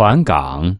船港。